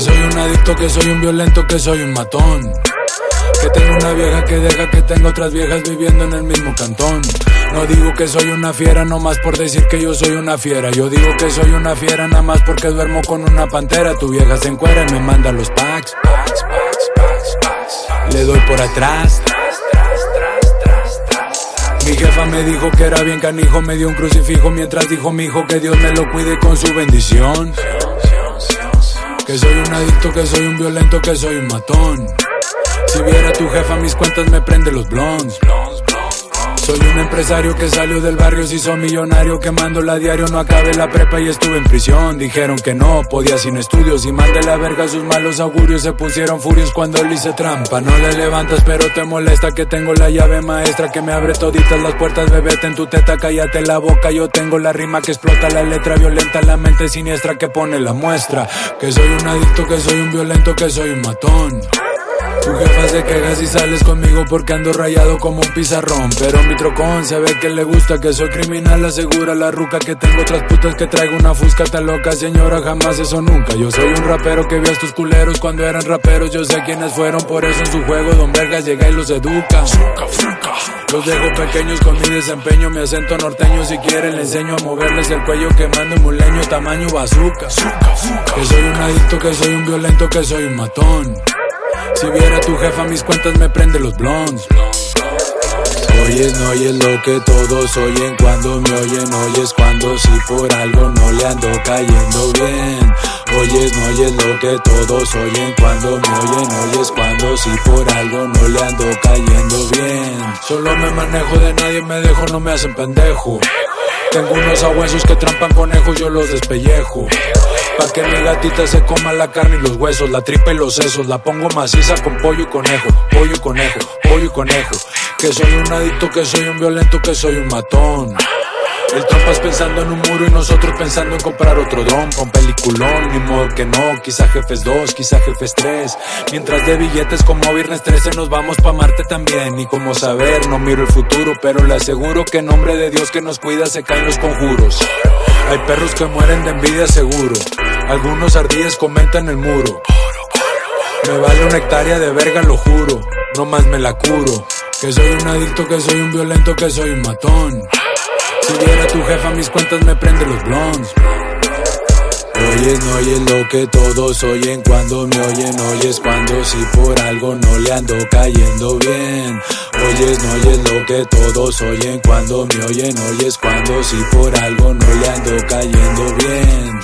soy un adicto, que soy un violento, que soy un matón. Que tengo una vieja que deja que tengo otras viejas viviendo en el mismo cantón. No digo que soy una fiera nomás por decir que yo soy una fiera. Yo digo que soy una fiera nada más porque duermo con una pantera. Tu vieja se encuera y me manda los packs, packs. Le doy por atrás. Mi jefa me dijo que era bien canijo, me dio un crucifijo mientras dijo mi hijo que Dios me lo cuide con su bendición. Que soy un adicto, que soy un violento, que soy un matón. Si viera tu jefa mis cuentas me prende los blondes. Soy un empresario que salió del barrio, se hizo millonario quemándola a diario, no acabé la prepa y estuve en prisión. Dijeron que no, podía sin estudios y mandé la verga sus malos augurios. Se pusieron furios cuando le hice trampa. No le levantas, pero te molesta que tengo la llave maestra que me abre toditas las puertas. Bebete en tu teta, cállate la boca. Yo tengo la rima que explota la letra violenta, la mente siniestra que pone la muestra. Que soy un adicto, que soy un violento, que soy un matón. Tu jefa se queja si sales conmigo porque ando rayado como un pizarrón. Pero mi trocón se ve que le gusta que soy criminal. Asegura la ruca que tengo otras putas que traigo una fusca tan loca. Señora, jamás eso nunca. Yo soy un rapero que vio a estos culeros cuando eran raperos. Yo sé quiénes fueron, por eso en su juego Don Vergas llega y los educa. Los dejo pequeños con mi desempeño, mi acento norteño. Si quieren, le enseño a moverles el cuello quemando un muleño tamaño bazooka. Que soy un adicto, que soy un violento, que soy un matón. Si tu jefa mis cuentas me prende los blondes. Oyes, no oyes lo que todos oyen cuando me oyen, oyes cuando si por algo no le ando cayendo bien. Oyes, no oyes lo que todos oyen cuando me oyen, oyes cuando si por algo no le ando cayendo bien. Solo me manejo de nadie me dejo, no me hacen pendejo. Tengo unos abuesos que trampan conejos, yo los despellejo. Pa' que mi gatita se coma la carne y los huesos, la tripa y los sesos. La pongo maciza con pollo y conejo, pollo y conejo, pollo y conejo. Que soy un adicto, que soy un violento, que soy un matón. El trompas pensando en un muro y nosotros pensando en comprar otro dron con peliculón. Ni modo que no, quizá jefes 2, quizá jefes 3. Mientras de billetes como viernes 13 nos vamos pa' Marte también. Y como saber, no miro el futuro, pero le aseguro que en nombre de Dios que nos cuida se caen los conjuros. Hay perros que mueren de envidia seguro. Algunos ardillas comentan el muro. Me vale una hectárea de verga, lo juro. No más me la curo. Que soy un adicto, que soy un violento, que soy un matón. Si viera tu jefa mis cuentas me prende los blondes. Oyes, no oyes lo que todos oyen cuando me oyen, oyes cuando si por algo no le ando cayendo bien. Oyes, no oyes lo que todos oyen cuando me oyen, oyes cuando si por algo no le ando cayendo bien.